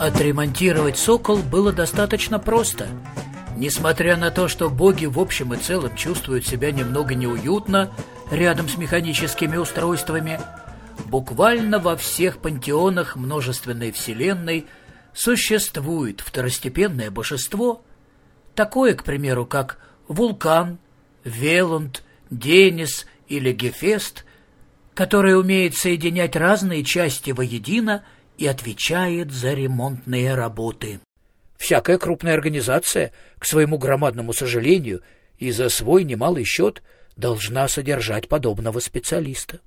Отремонтировать «Сокол» было достаточно просто. Несмотря на то, что боги в общем и целом чувствуют себя немного неуютно рядом с механическими устройствами, буквально во всех пантеонах множественной вселенной существует второстепенное божество, такое, к примеру, как Вулкан, Веланд, Денис или Гефест, которое умеет соединять разные части воедино – и отвечает за ремонтные работы. Всякая крупная организация, к своему громадному сожалению, и за свой немалый счет должна содержать подобного специалиста.